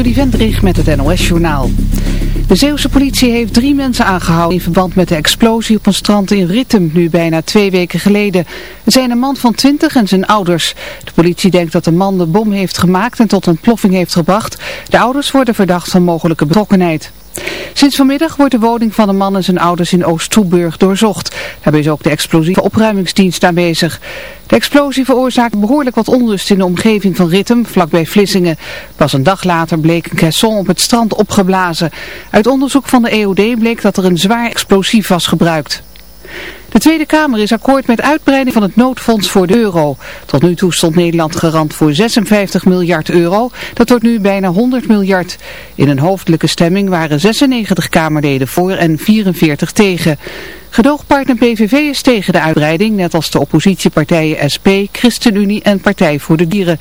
Trudy Vendrich met het NOS-journaal. De Zeeuwse politie heeft drie mensen aangehouden in verband met de explosie op een strand in Rittem, nu bijna twee weken geleden. Het zijn een man van 20 en zijn ouders. De politie denkt dat de man de bom heeft gemaakt en tot een ploffing heeft gebracht. De ouders worden verdacht van mogelijke betrokkenheid. Sinds vanmiddag wordt de woning van de man en zijn ouders in Oost-Toeburg doorzocht. Daarbij is ook de explosieve opruimingsdienst aanwezig. De explosie veroorzaakte behoorlijk wat onrust in de omgeving van Rittem, vlakbij Vlissingen. Pas een dag later bleek een caisson op het strand opgeblazen. Uit onderzoek van de EOD bleek dat er een zwaar explosief was gebruikt. De Tweede Kamer is akkoord met uitbreiding van het noodfonds voor de euro. Tot nu toe stond Nederland garant voor 56 miljard euro. Dat wordt nu bijna 100 miljard. In een hoofdelijke stemming waren 96 Kamerleden voor en 44 tegen. Gedoogpartner PVV is tegen de uitbreiding, net als de oppositiepartijen SP, ChristenUnie en Partij voor de Dieren.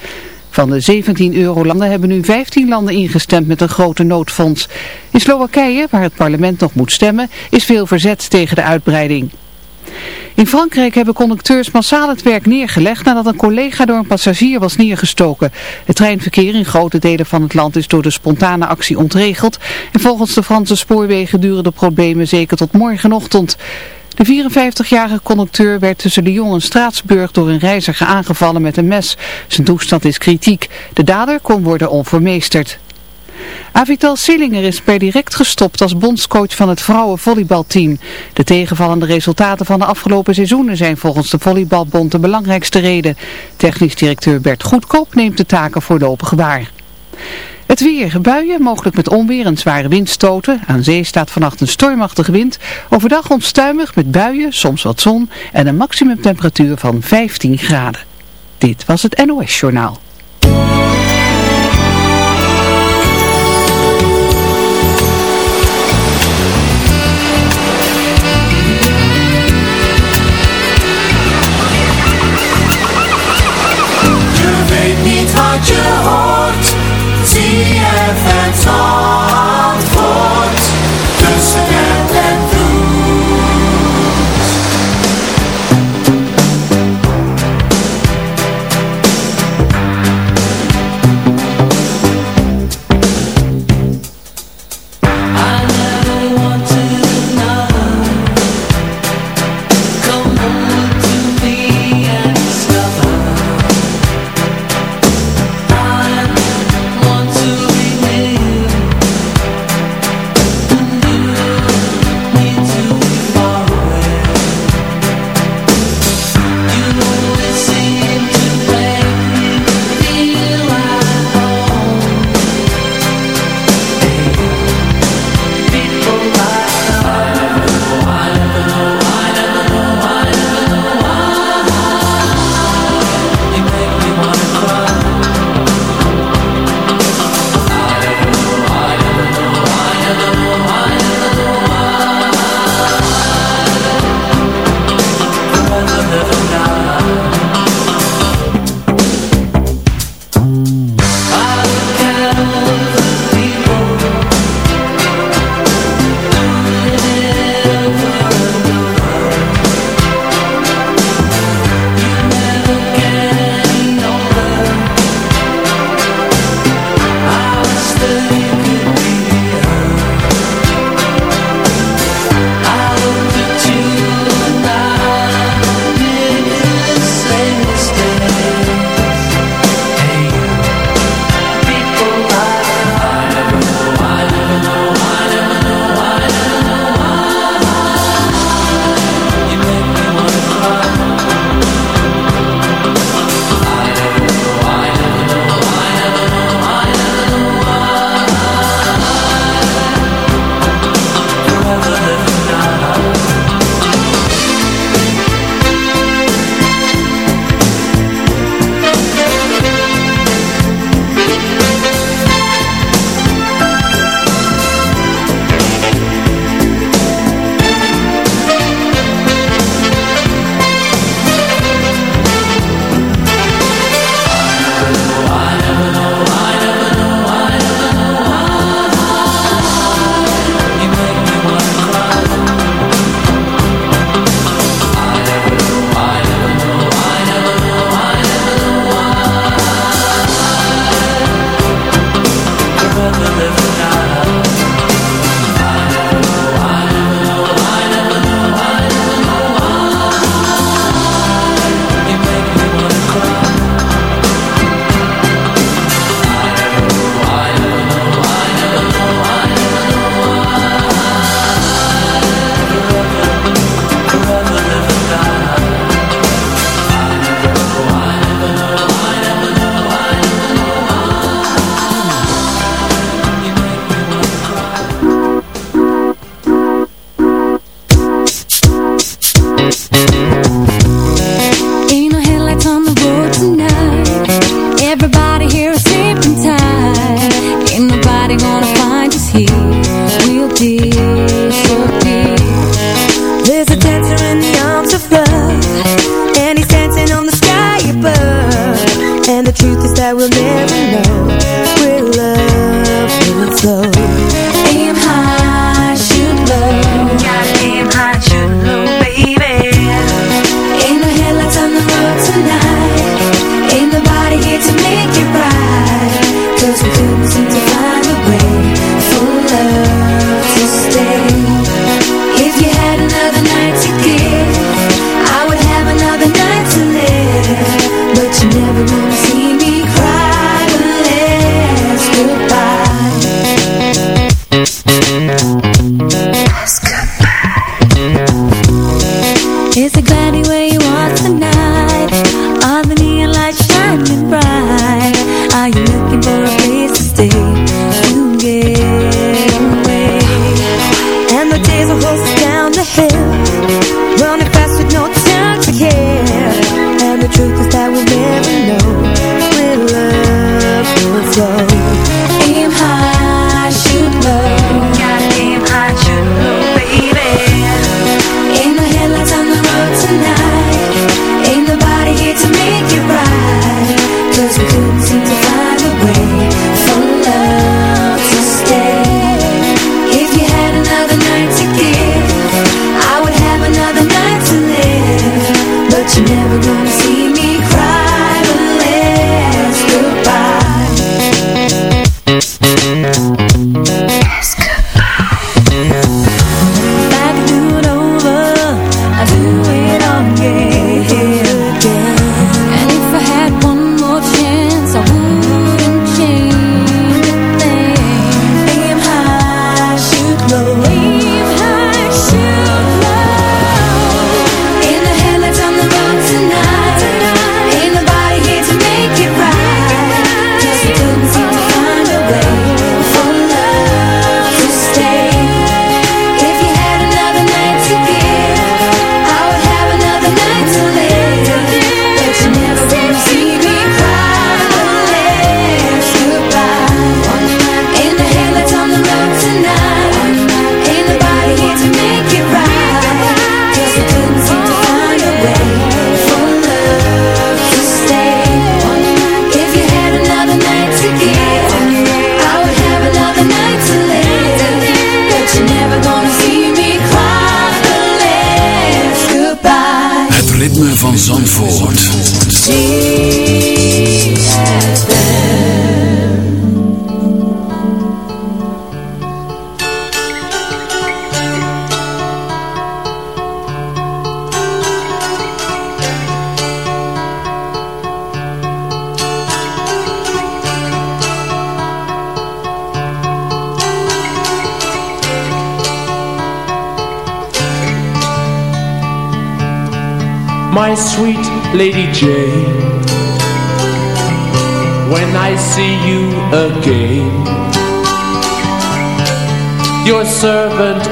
Van de 17 eurolanden hebben nu 15 landen ingestemd met een grote noodfonds. In Slowakije, waar het parlement nog moet stemmen, is veel verzet tegen de uitbreiding. In Frankrijk hebben conducteurs massaal het werk neergelegd nadat een collega door een passagier was neergestoken. Het treinverkeer in grote delen van het land is door de spontane actie ontregeld. En volgens de Franse spoorwegen duren de problemen zeker tot morgenochtend. De 54-jarige conducteur werd tussen Lyon en Straatsburg door een reiziger aangevallen met een mes. Zijn toestand is kritiek. De dader kon worden onvermeesterd. Avital Sillinger is per direct gestopt als bondscoach van het vrouwenvolleybalteam. De tegenvallende resultaten van de afgelopen seizoenen zijn volgens de volleybalbond de belangrijkste reden. Technisch directeur Bert Goedkoop neemt de taken voorlopig waar. Het weer, buien, mogelijk met onweer en zware windstoten. Aan zee staat vannacht een stormachtige wind. Overdag onstuimig met buien, soms wat zon en een maximumtemperatuur van 15 graden. Dit was het NOS Journaal. CFM Song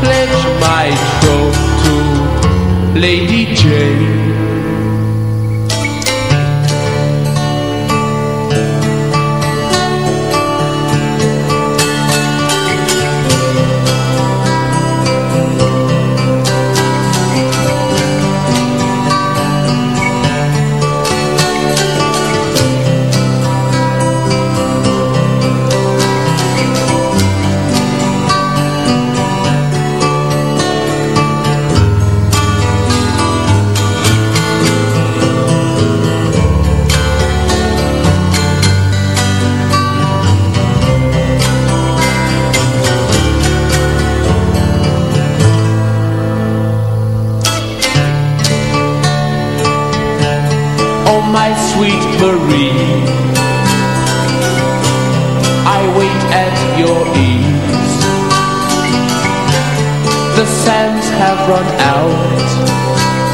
pledge my troth to Lady Jane your ease. The sands have run out.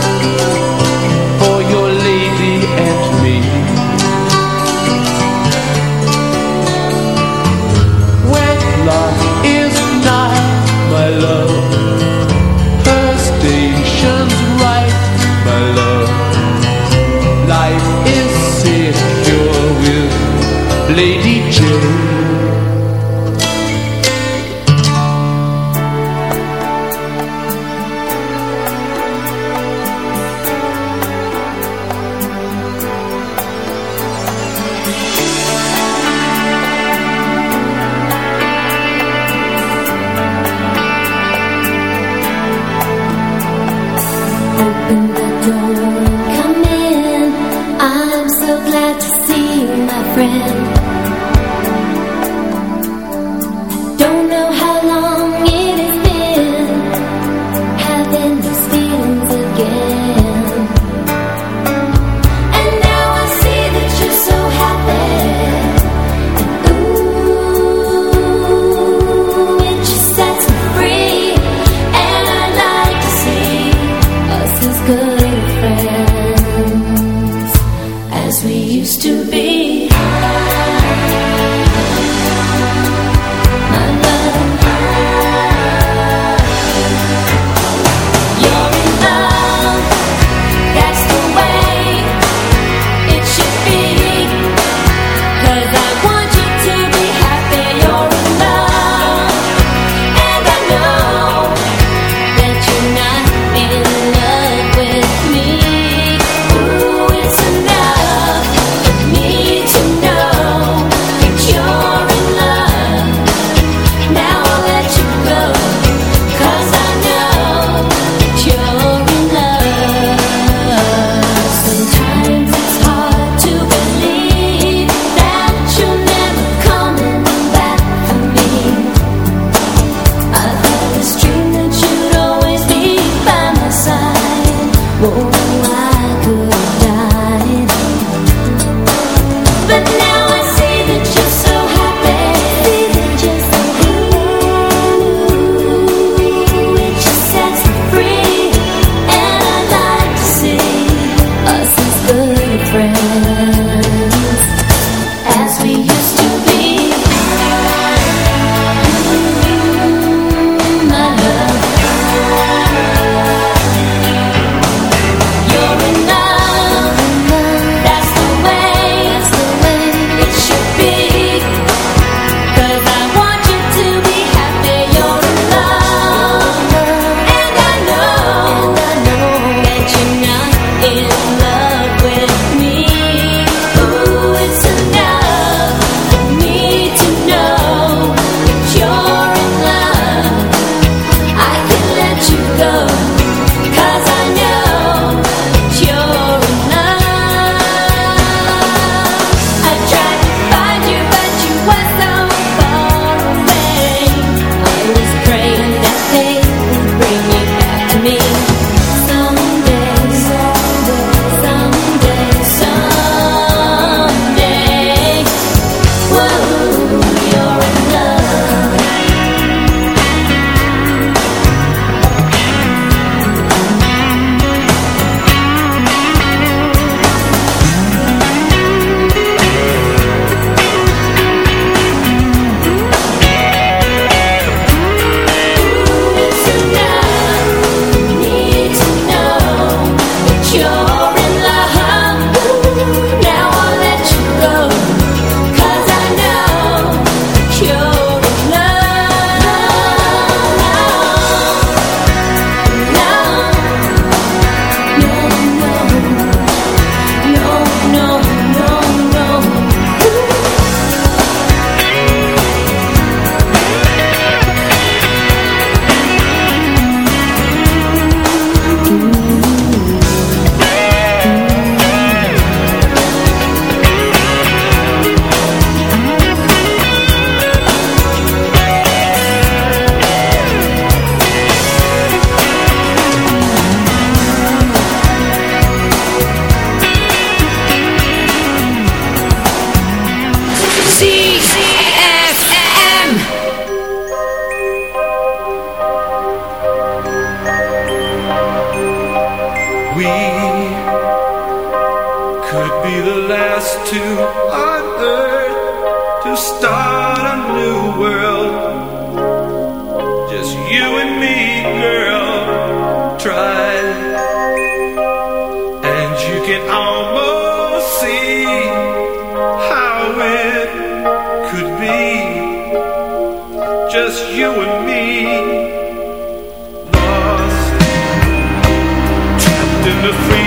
the free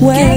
way.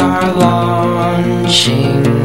Are launching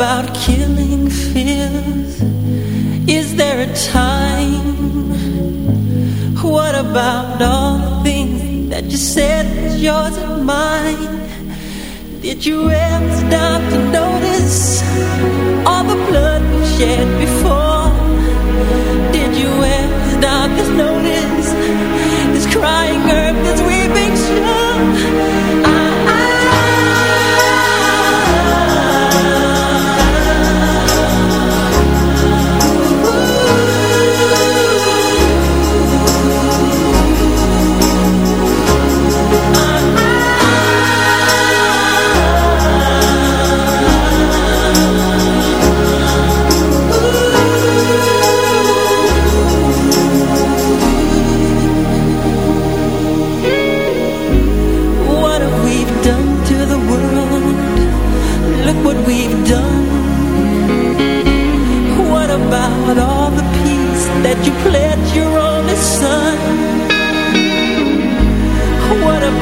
about killing fears? Is there a time? What about all the things that you said was yours and mine? Did you ever stop to notice all the blood we shed before? Did you ever stop to notice this crying earth, this weeping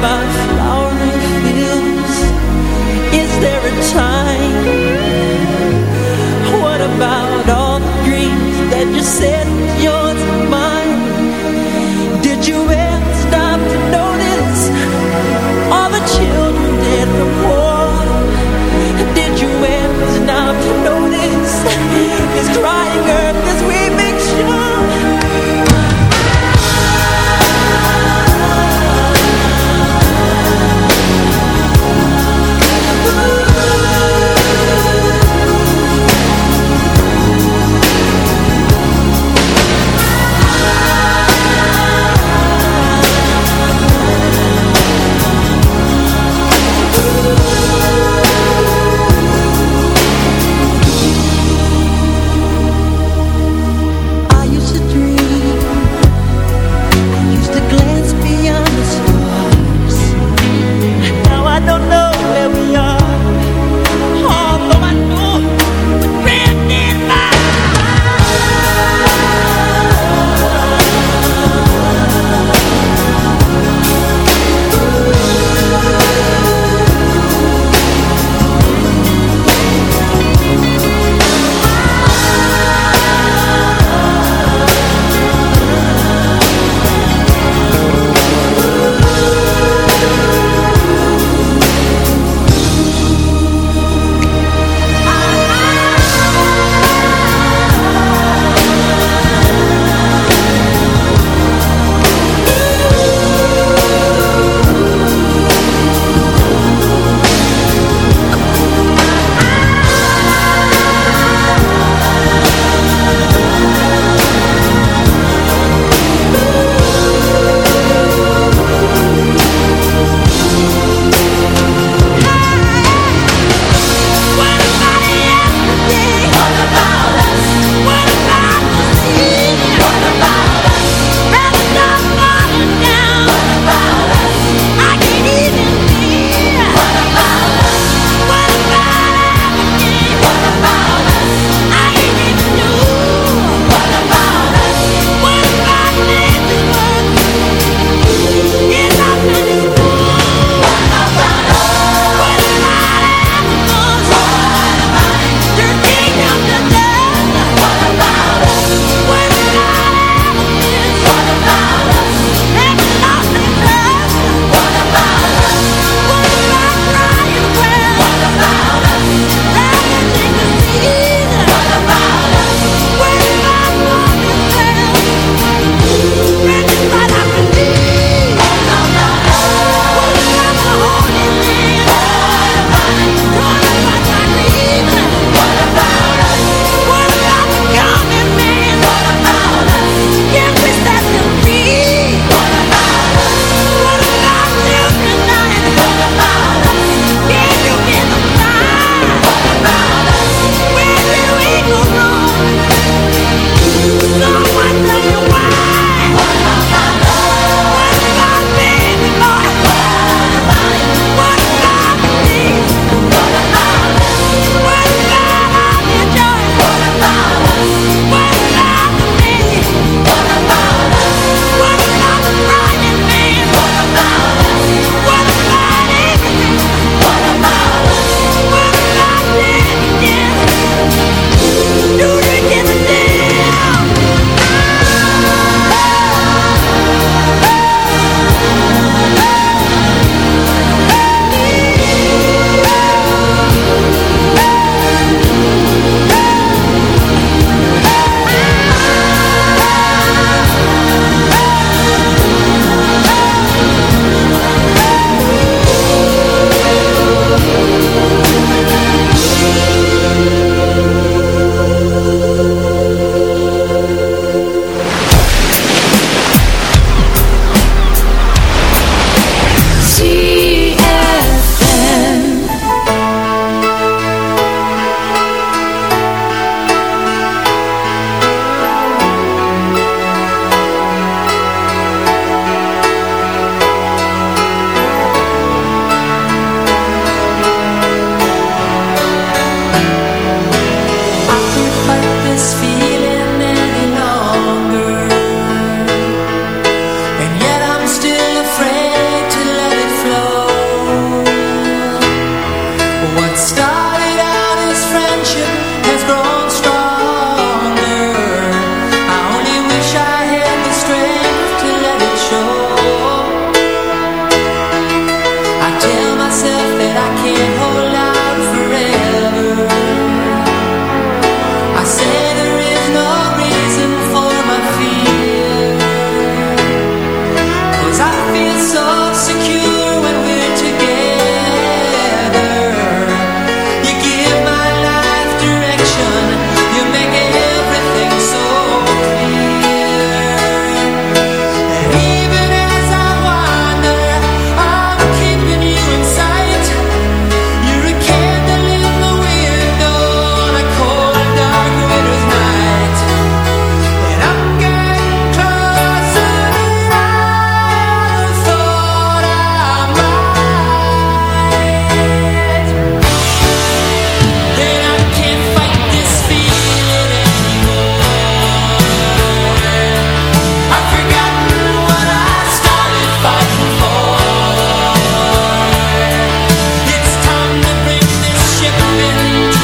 flowering fields? Is there a time? What about all the dreams that you said?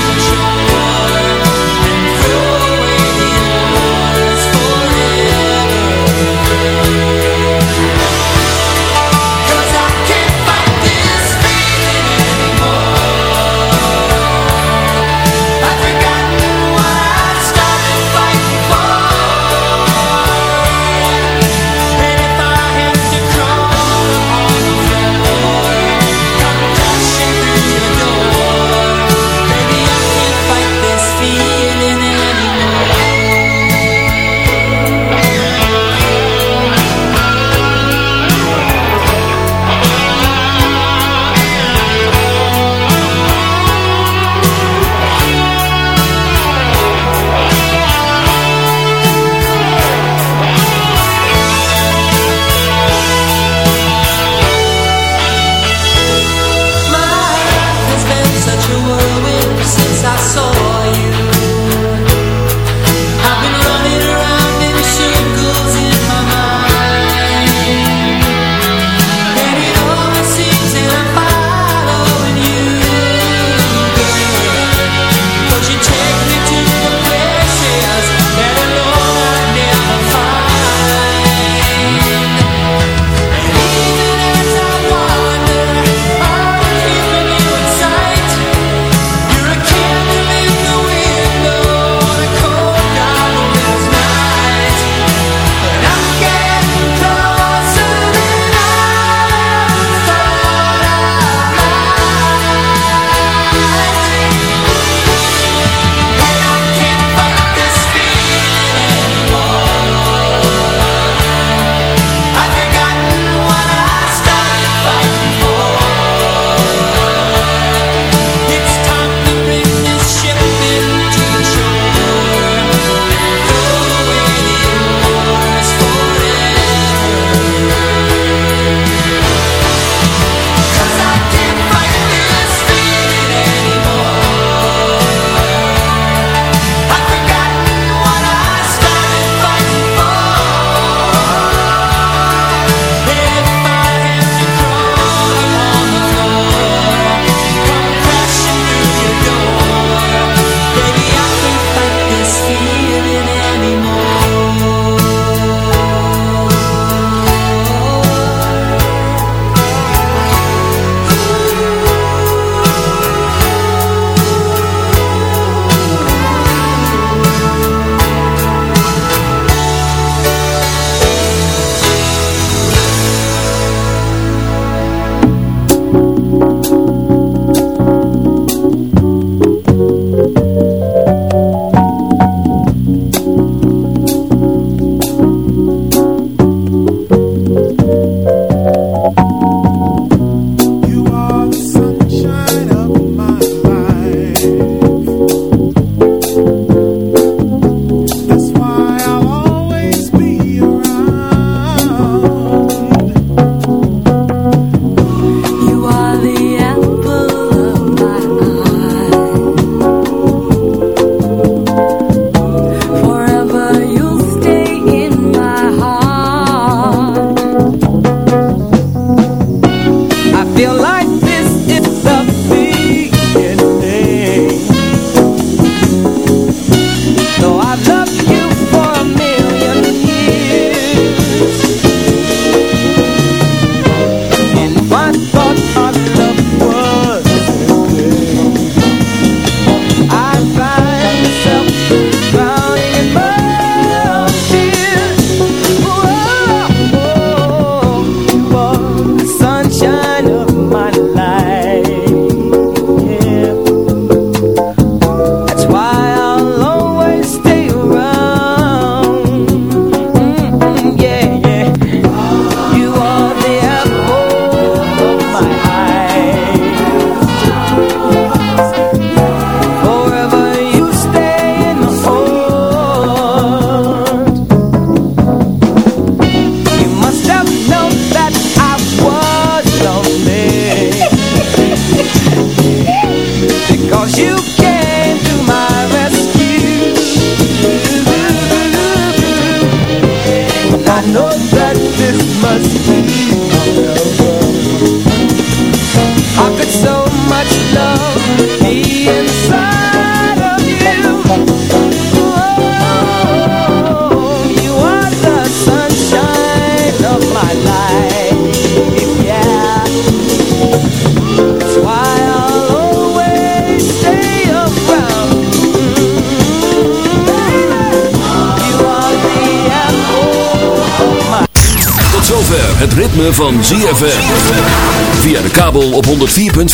Show